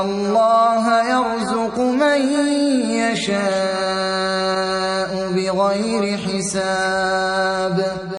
الله يرزق من يشاء بغير حساب.